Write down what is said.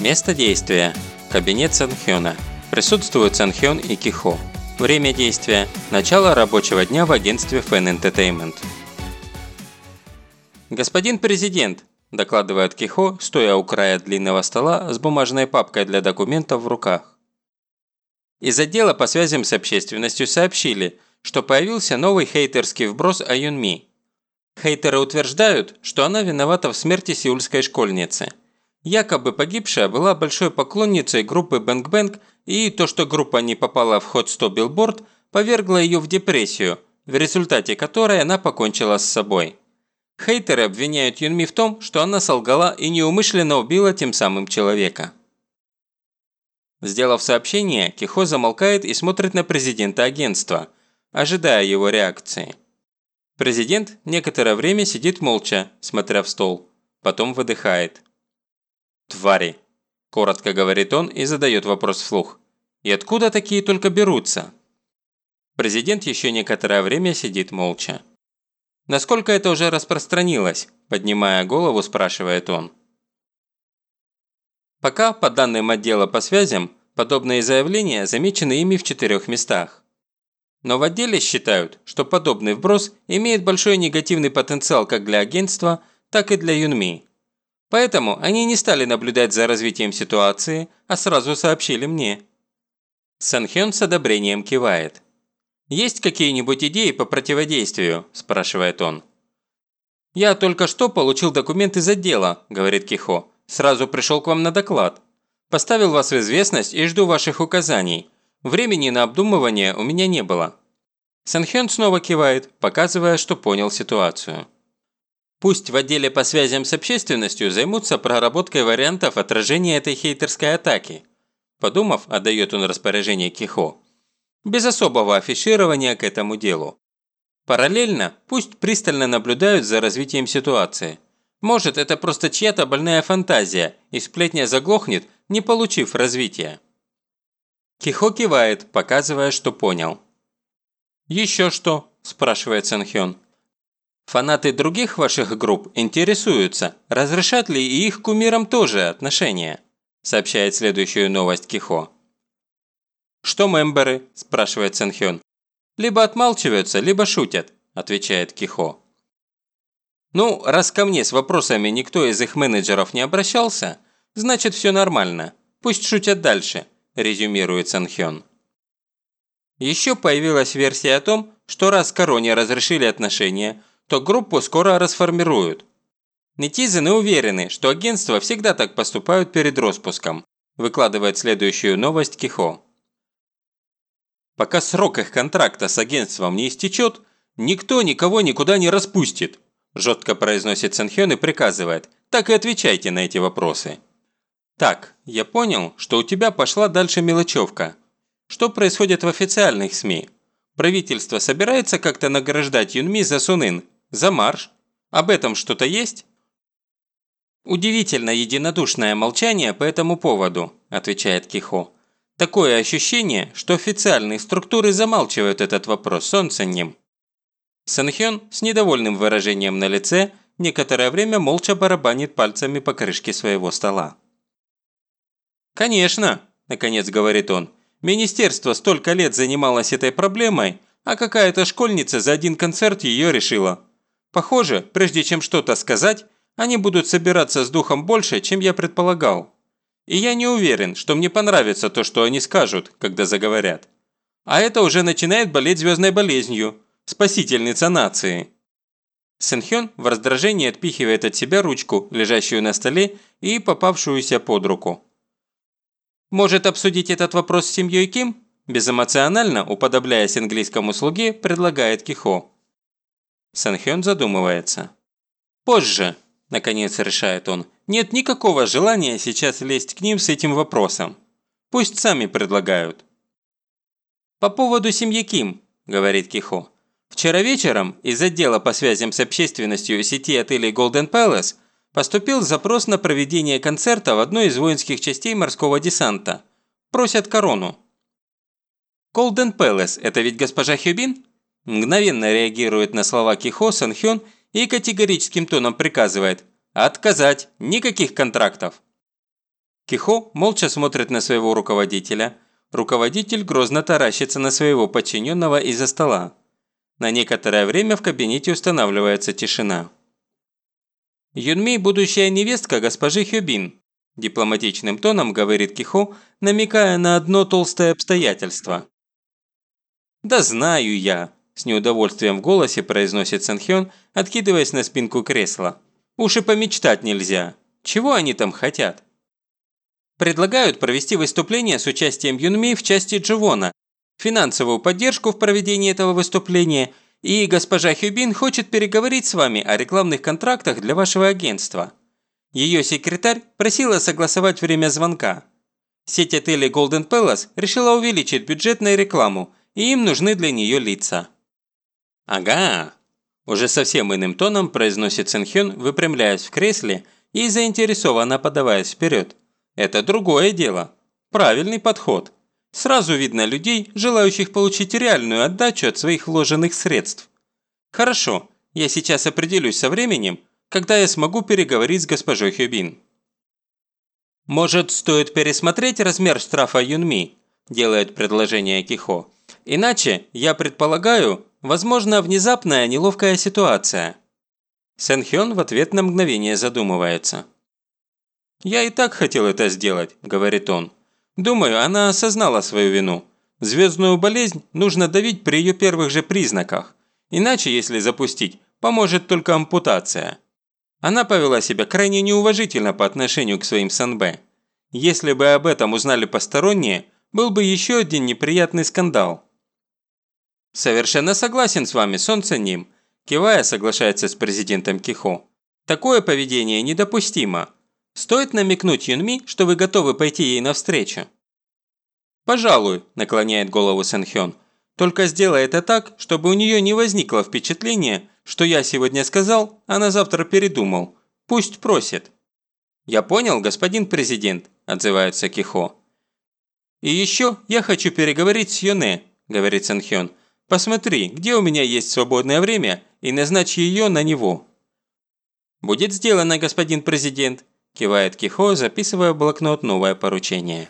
Место действия. Кабинет Санхёна. Присутствуют Санхён и Кихо. Время действия. Начало рабочего дня в агентстве Fan Entertainment. «Господин президент», – докладывает Кихо, стоя у края длинного стола с бумажной папкой для документов в руках. Из отдела по связям с общественностью сообщили, что появился новый хейтерский вброс о Юнми. Хейтеры утверждают, что она виновата в смерти сеульской школьницы – Якобы погибшая была большой поклонницей группы Bang Bang, и то, что группа не попала в Hot 100 Billboard, повергло ее в депрессию, в результате которой она покончила с собой. Хейтеры обвиняют Юнми в том, что она солгала и неумышленно убила тем самым человека. Сделав сообщение, Кихо замолкает и смотрит на президента агентства, ожидая его реакции. Президент некоторое время сидит молча, смотря в стол, потом выдыхает – «Твари!» – коротко говорит он и задает вопрос вслух. «И откуда такие только берутся?» Президент еще некоторое время сидит молча. «Насколько это уже распространилось?» – поднимая голову, спрашивает он. Пока, по данным отдела по связям, подобные заявления замечены ими в четырех местах. Но в отделе считают, что подобный вброс имеет большой негативный потенциал как для агентства, так и для Юнми. Поэтому они не стали наблюдать за развитием ситуации, а сразу сообщили мне. Санхён с одобрением кивает. «Есть какие-нибудь идеи по противодействию?» – спрашивает он. «Я только что получил документ из отдела», – говорит Кихо. «Сразу пришел к вам на доклад. Поставил вас в известность и жду ваших указаний. Времени на обдумывание у меня не было». Санхён снова кивает, показывая, что понял ситуацию. Пусть в отделе по связям с общественностью займутся проработкой вариантов отражения этой хейтерской атаки. Подумав, отдает он распоряжение Кихо. Без особого афиширования к этому делу. Параллельно пусть пристально наблюдают за развитием ситуации. Может, это просто чья-то больная фантазия, и сплетня заглохнет, не получив развития. Кихо кивает, показывая, что понял. «Еще что?» – спрашивает Санхён. Фанаты других ваших групп интересуются, разрешат ли и их кумирам тоже отношения, сообщает следующую новость Кихо. «Что мемберы?» – спрашивает Сэнхён. «Либо отмалчиваются, либо шутят», – отвечает Кихо. «Ну, раз ко мне с вопросами никто из их менеджеров не обращался, значит все нормально. Пусть шутят дальше», – резюмирует Санхён. Еще появилась версия о том, что раз Короне разрешили отношения, то группу скоро расформируют. Нетизены уверены, что агентства всегда так поступают перед распуском, выкладывает следующую новость Кихо. Пока срок их контракта с агентством не истечет, никто никого никуда не распустит, жестко произносит Сэнхён и приказывает, так и отвечайте на эти вопросы. Так, я понял, что у тебя пошла дальше мелочевка. Что происходит в официальных СМИ? Правительство собирается как-то награждать Юнми за Сунын за марш. Об этом что-то есть?» «Удивительно единодушное молчание по этому поводу», – отвечает Кихо. «Такое ощущение, что официальные структуры замалчивают этот вопрос солнценем». Санхён с недовольным выражением на лице некоторое время молча барабанит пальцами по крышке своего стола. «Конечно», – наконец говорит он, – «министерство столько лет занималось этой проблемой, а какая-то школьница за один концерт ее решила. Похоже, прежде чем что-то сказать, они будут собираться с духом больше, чем я предполагал. И я не уверен, что мне понравится то, что они скажут, когда заговорят. А это уже начинает болеть звездной болезнью. Спасительница нации. Сэнхён в раздражении отпихивает от себя ручку, лежащую на столе и попавшуюся под руку. «Может обсудить этот вопрос с семьей Ким?» Безэмоционально, уподобляясь английскому слуге, предлагает Кихо. Санхён задумывается. «Позже», – наконец решает он, – «нет никакого желания сейчас лезть к ним с этим вопросом. Пусть сами предлагают». «По поводу семьи Ким», – говорит Кихо. «Вчера вечером из отдела по связям с общественностью сети отелей Golden Palace поступил запрос на проведение концерта в одной из воинских частей морского десанта. Просят корону». «Golden Palace – это ведь госпожа Хюбин?» Мгновенно реагирует на слова Кихо Санхён и категорическим тоном приказывает «Отказать! Никаких контрактов!» Кихо молча смотрит на своего руководителя. Руководитель грозно таращится на своего подчиненного из-за стола. На некоторое время в кабинете устанавливается тишина. «Юнми – будущая невестка госпожи Хёбин», – дипломатичным тоном говорит Кихо, намекая на одно толстое обстоятельство. «Да знаю я», – с неудовольствием в голосе произносит Санхён, откидываясь на спинку кресла. «Уж помечтать нельзя. Чего они там хотят?» Предлагают провести выступление с участием Юнми в части Дживона, финансовую поддержку в проведении этого выступления, и госпожа Хюбин хочет переговорить с вами о рекламных контрактах для вашего агентства. Ее секретарь просила согласовать время звонка. Сеть отелей Golden Palace решила увеличить бюджет на рекламу, и им нужны для нее лица. «Ага», – уже совсем иным тоном произносит Сэнхён, выпрямляясь в кресле и заинтересованно подаваясь вперед. Это другое дело. Правильный подход. Сразу видно людей, желающих получить реальную отдачу от своих вложенных средств. Хорошо, я сейчас определюсь со временем, когда я смогу переговорить с госпожой Хюбин. Может, стоит пересмотреть размер штрафа Юнми? Делает предложение Кихо. Иначе, я предполагаю, возможно внезапная неловкая ситуация. Сэн Хён в ответ на мгновение задумывается. «Я и так хотел это сделать», – говорит он. «Думаю, она осознала свою вину. Звездную болезнь нужно давить при ее первых же признаках. Иначе, если запустить, поможет только ампутация». Она повела себя крайне неуважительно по отношению к своим санбэ. Если бы об этом узнали посторонние, был бы еще один неприятный скандал. «Совершенно согласен с вами, солнце ним», – кивая соглашается с президентом Кихо. «Такое поведение недопустимо. Стоит намекнуть Юнми, что вы готовы пойти ей навстречу?» «Пожалуй», – наклоняет голову Сэнхён. «Только сделай это так, чтобы у нее не возникло впечатления, что я сегодня сказал, а на завтра передумал. Пусть просит». «Я понял, господин президент», – отзывается Кихо. «И еще я хочу переговорить с Йоне», – говорит Сэнхён. «Посмотри, где у меня есть свободное время, и назначь ее на него». «Будет сделано, господин президент», – кивает Кихо, записывая в блокнот новое поручение.